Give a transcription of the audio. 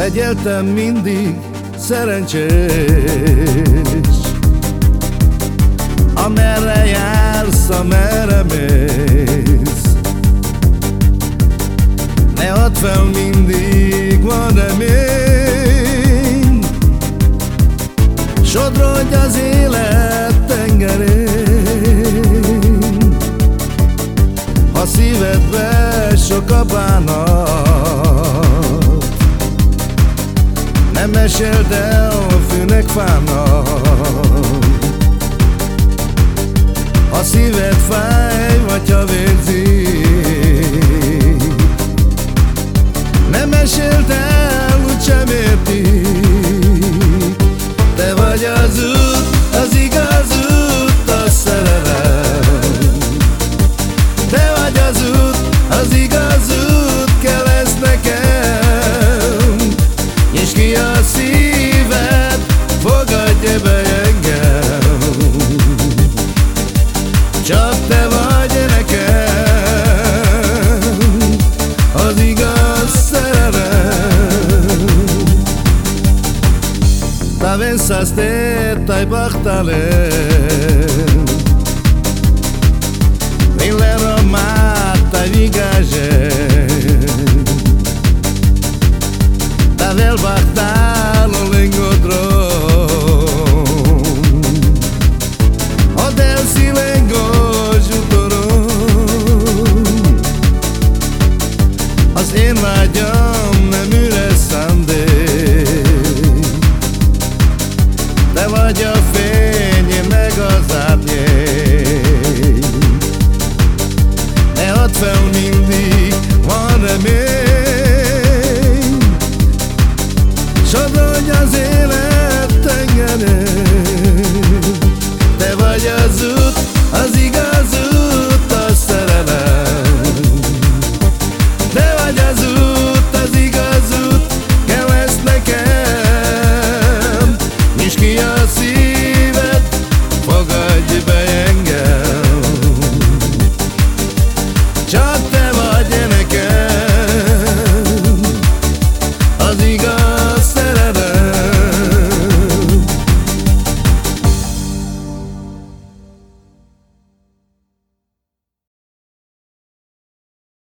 Legyeltem mindig szerencsés. Amerre jársz, amerre mész Ne add fel, mindig van remény. Sodrodj az élet tengerén Ha szívedbe sok a bánat Nem meséld el a fűnek fának? Ha szíved fáj, vagy ha vérzik Nem meséld el, úgysem értik Te vagy az út, az igaz út, a szerelem. Te vagy az út, az igaz út, Csak te vagy nekem Az igaz szerelem. Ta pensaste, tai bachtalem Nelle vágyam nem üres szándék. Te vagy a fény, meg az árnyék. Ne add fel mindig, van remény. Sodrodj az élet tengerén